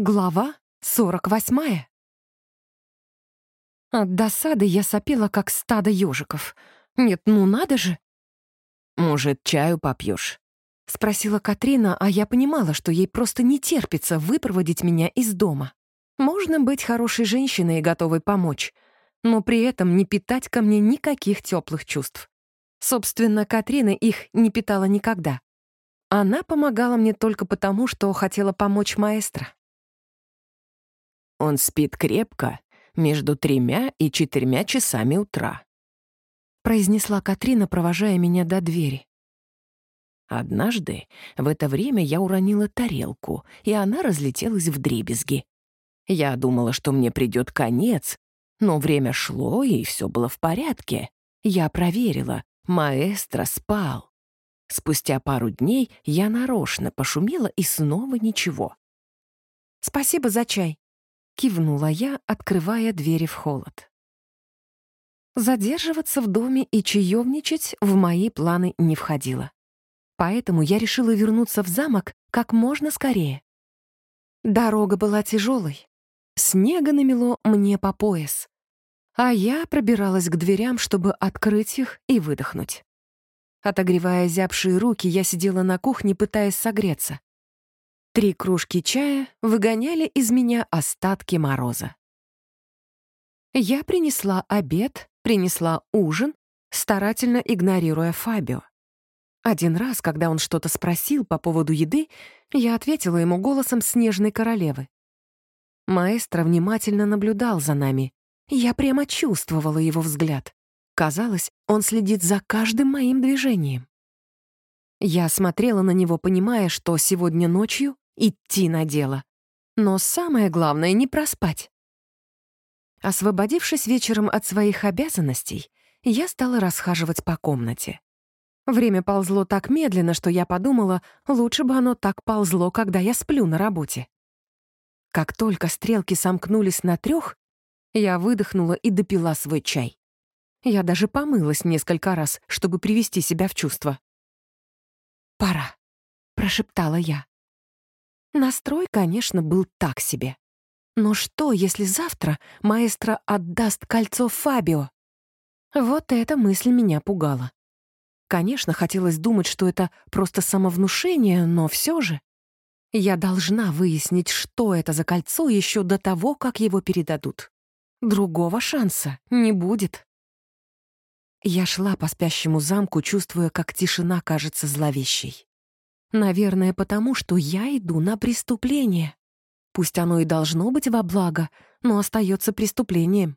Глава 48. От досады я сопела, как стадо ежиков. Нет, ну надо же. «Может, чаю попьешь? Спросила Катрина, а я понимала, что ей просто не терпится выпроводить меня из дома. Можно быть хорошей женщиной и готовой помочь, но при этом не питать ко мне никаких теплых чувств. Собственно, Катрина их не питала никогда. Она помогала мне только потому, что хотела помочь маэстро. Он спит крепко между тремя и четырьмя часами утра», — произнесла Катрина, провожая меня до двери. Однажды в это время я уронила тарелку, и она разлетелась в дребезги. Я думала, что мне придет конец, но время шло, и все было в порядке. Я проверила, маэстро спал. Спустя пару дней я нарочно пошумела, и снова ничего. «Спасибо за чай», Кивнула я, открывая двери в холод. Задерживаться в доме и чаевничать в мои планы не входило. Поэтому я решила вернуться в замок как можно скорее. Дорога была тяжелой. Снега намело мне по пояс. А я пробиралась к дверям, чтобы открыть их и выдохнуть. Отогревая зябшие руки, я сидела на кухне, пытаясь согреться. Три кружки чая выгоняли из меня остатки мороза. Я принесла обед, принесла ужин, старательно игнорируя Фабио. Один раз, когда он что-то спросил по поводу еды, я ответила ему голосом снежной королевы. Маэстро внимательно наблюдал за нами. Я прямо чувствовала его взгляд. Казалось, он следит за каждым моим движением. Я смотрела на него, понимая, что сегодня ночью идти на дело. Но самое главное — не проспать. Освободившись вечером от своих обязанностей, я стала расхаживать по комнате. Время ползло так медленно, что я подумала, лучше бы оно так ползло, когда я сплю на работе. Как только стрелки сомкнулись на трех, я выдохнула и допила свой чай. Я даже помылась несколько раз, чтобы привести себя в чувство. «Пора», — прошептала я. Настрой, конечно, был так себе. Но что, если завтра маэстро отдаст кольцо Фабио? Вот эта мысль меня пугала. Конечно, хотелось думать, что это просто самовнушение, но все же. Я должна выяснить, что это за кольцо еще до того, как его передадут. Другого шанса не будет. Я шла по спящему замку, чувствуя, как тишина кажется зловещей. Наверное, потому что я иду на преступление. Пусть оно и должно быть во благо, но остается преступлением.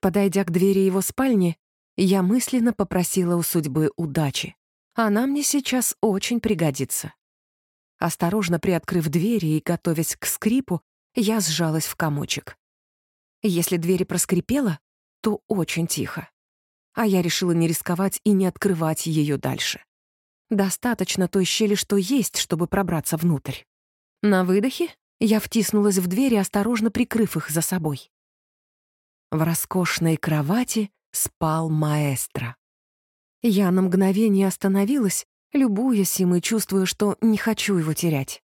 Подойдя к двери его спальни, я мысленно попросила у судьбы удачи. Она мне сейчас очень пригодится. Осторожно приоткрыв двери и готовясь к скрипу, я сжалась в комочек. Если дверь проскрипела, то очень тихо. А я решила не рисковать и не открывать ее дальше. Достаточно той щели, что есть, чтобы пробраться внутрь. На выдохе я втиснулась в двери, осторожно прикрыв их за собой. В роскошной кровати спал маэстро. Я на мгновение остановилась, любуясь им и чувствуя, что не хочу его терять.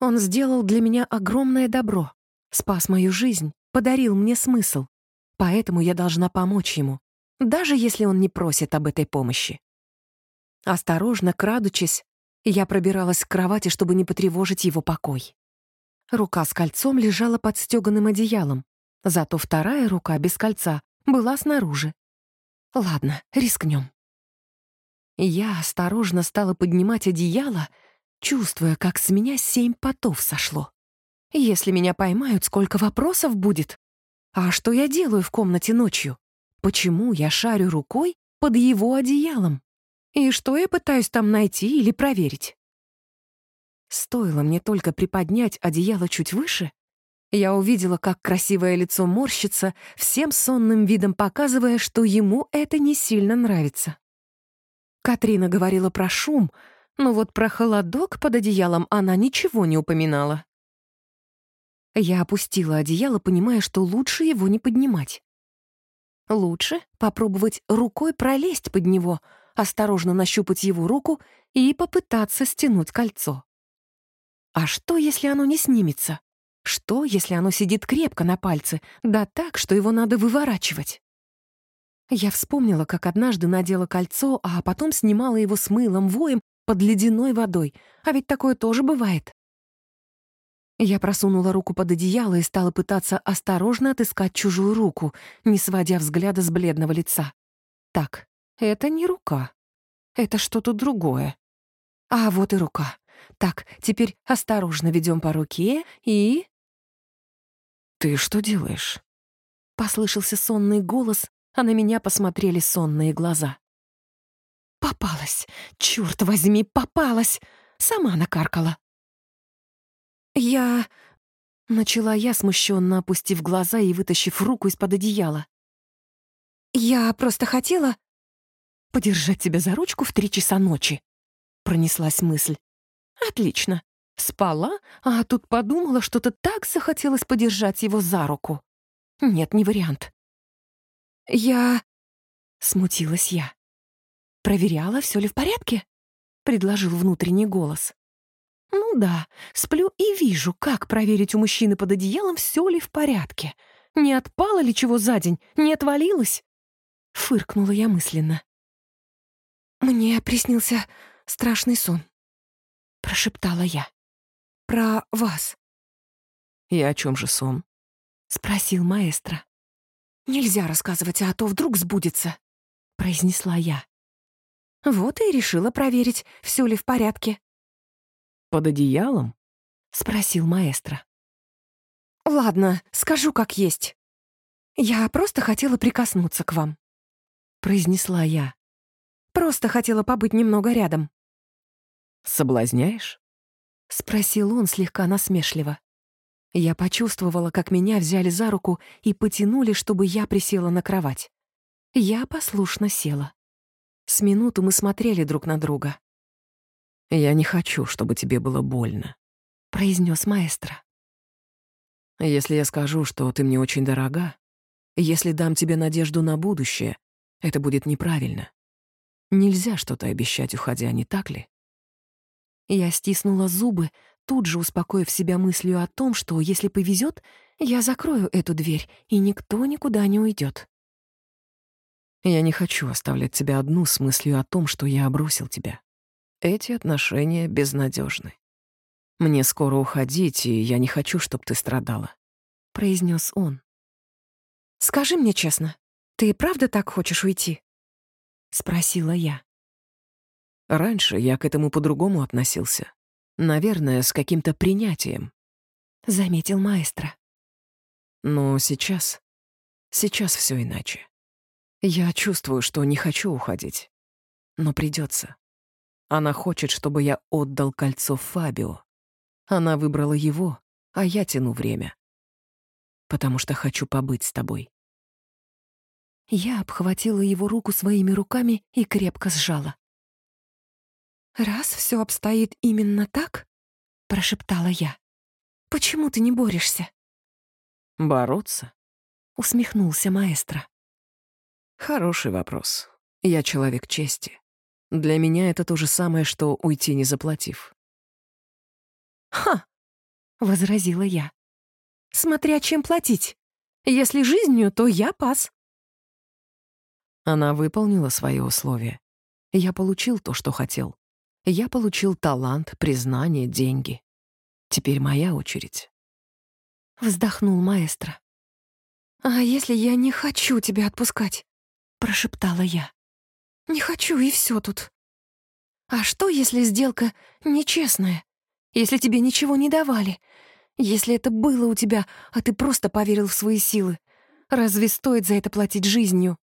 Он сделал для меня огромное добро, спас мою жизнь, подарил мне смысл. Поэтому я должна помочь ему, даже если он не просит об этой помощи. Осторожно, крадучись, я пробиралась к кровати, чтобы не потревожить его покой. Рука с кольцом лежала под стёганым одеялом, зато вторая рука без кольца была снаружи. Ладно, рискнем. Я осторожно стала поднимать одеяло, чувствуя, как с меня семь потов сошло. Если меня поймают, сколько вопросов будет? А что я делаю в комнате ночью? Почему я шарю рукой под его одеялом? И что я пытаюсь там найти или проверить? Стоило мне только приподнять одеяло чуть выше, я увидела, как красивое лицо морщится, всем сонным видом показывая, что ему это не сильно нравится. Катрина говорила про шум, но вот про холодок под одеялом она ничего не упоминала. Я опустила одеяло, понимая, что лучше его не поднимать. Лучше попробовать рукой пролезть под него — осторожно нащупать его руку и попытаться стянуть кольцо. А что, если оно не снимется? Что, если оно сидит крепко на пальце, да так, что его надо выворачивать? Я вспомнила, как однажды надела кольцо, а потом снимала его с мылом, воем под ледяной водой. А ведь такое тоже бывает. Я просунула руку под одеяло и стала пытаться осторожно отыскать чужую руку, не сводя взгляда с бледного лица. Так, это не рука. Это что-то другое. А вот и рука. Так, теперь осторожно ведем по руке и... «Ты что делаешь?» Послышался сонный голос, а на меня посмотрели сонные глаза. «Попалась! Черт возьми, попалась!» Сама накаркала. «Я...» — начала я, смущенно опустив глаза и вытащив руку из-под одеяла. «Я просто хотела...» «Подержать тебя за ручку в три часа ночи», — пронеслась мысль. «Отлично. Спала, а тут подумала, что-то так захотелось подержать его за руку. Нет, не вариант. «Я...» — смутилась я. «Проверяла, все ли в порядке?» — предложил внутренний голос. «Ну да, сплю и вижу, как проверить у мужчины под одеялом, все ли в порядке. Не отпало ли чего за день, не отвалилось?» Фыркнула я мысленно. «Мне приснился страшный сон», — прошептала я. «Про вас». «И о чем же сон?» — спросил маэстро. «Нельзя рассказывать, а то вдруг сбудется», — произнесла я. Вот и решила проверить, все ли в порядке. «Под одеялом?» — спросил маэстро. «Ладно, скажу как есть. Я просто хотела прикоснуться к вам», — произнесла я. «Просто хотела побыть немного рядом». «Соблазняешь?» — спросил он слегка насмешливо. Я почувствовала, как меня взяли за руку и потянули, чтобы я присела на кровать. Я послушно села. С минуту мы смотрели друг на друга. «Я не хочу, чтобы тебе было больно», — произнес маэстро. «Если я скажу, что ты мне очень дорога, если дам тебе надежду на будущее, это будет неправильно. Нельзя что-то обещать, уходя, не так ли?» Я стиснула зубы, тут же успокоив себя мыслью о том, что, если повезет, я закрою эту дверь, и никто никуда не уйдет. Я не хочу оставлять тебя одну с мыслью о том, что я обросил тебя. Эти отношения безнадежны. Мне скоро уходить, и я не хочу, чтобы ты страдала», — произнес он. «Скажи мне честно, ты правда так хочешь уйти?» — спросила я. Раньше я к этому по-другому относился. Наверное, с каким-то принятием. Заметил маэстро. Но сейчас... Сейчас все иначе. Я чувствую, что не хочу уходить. Но придется. Она хочет, чтобы я отдал кольцо Фабио. Она выбрала его, а я тяну время. Потому что хочу побыть с тобой. Я обхватила его руку своими руками и крепко сжала. «Раз все обстоит именно так, — прошептала я, — почему ты не борешься?» «Бороться?» — усмехнулся маэстро. «Хороший вопрос. Я человек чести. Для меня это то же самое, что уйти, не заплатив». «Ха!» — возразила я. «Смотря чем платить. Если жизнью, то я пас». Она выполнила свои условия. Я получил то, что хотел. Я получил талант, признание, деньги. Теперь моя очередь. Вздохнул маэстро. «А если я не хочу тебя отпускать?» Прошептала я. «Не хочу, и все тут. А что, если сделка нечестная? Если тебе ничего не давали? Если это было у тебя, а ты просто поверил в свои силы? Разве стоит за это платить жизнью?»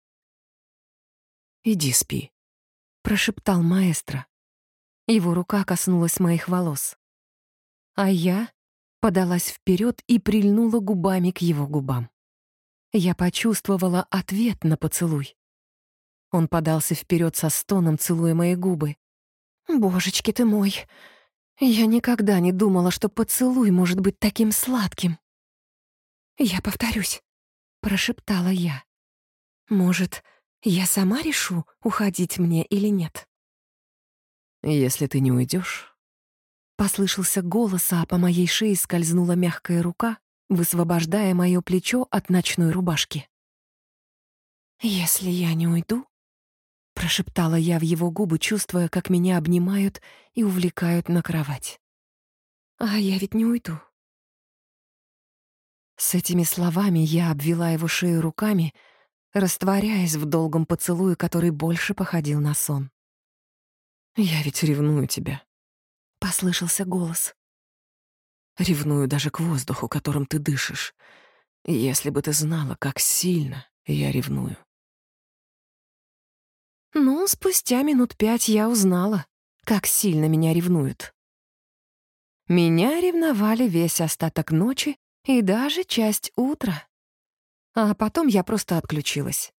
«Иди спи», — прошептал маэстро. Его рука коснулась моих волос. А я подалась вперед и прильнула губами к его губам. Я почувствовала ответ на поцелуй. Он подался вперед со стоном, целуя мои губы. «Божечки ты мой! Я никогда не думала, что поцелуй может быть таким сладким!» «Я повторюсь», — прошептала я. «Может, я сама решу, уходить мне или нет?» Если ты не уйдешь, Послышался голос, а по моей шее скользнула мягкая рука, высвобождая мое плечо от ночной рубашки. «Если я не уйду», — прошептала я в его губы, чувствуя, как меня обнимают и увлекают на кровать. «А я ведь не уйду». С этими словами я обвела его шею руками, растворяясь в долгом поцелуе, который больше походил на сон. «Я ведь ревную тебя», — послышался голос. «Ревную даже к воздуху, которым ты дышишь. Если бы ты знала, как сильно я ревную». Ну, спустя минут пять я узнала, как сильно меня ревнуют. Меня ревновали весь остаток ночи и даже часть утра. А потом я просто отключилась.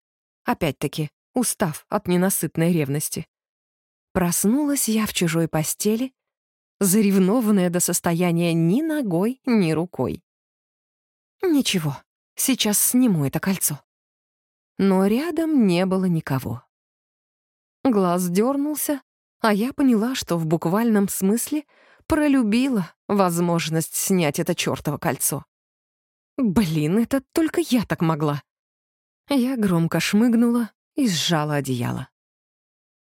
Опять-таки, устав от ненасытной ревности. Проснулась я в чужой постели, заревнованная до состояния ни ногой, ни рукой. Ничего, сейчас сниму это кольцо. Но рядом не было никого. Глаз дернулся, а я поняла, что в буквальном смысле пролюбила возможность снять это чёртово кольцо. Блин, это только я так могла. Я громко шмыгнула и сжала одеяло.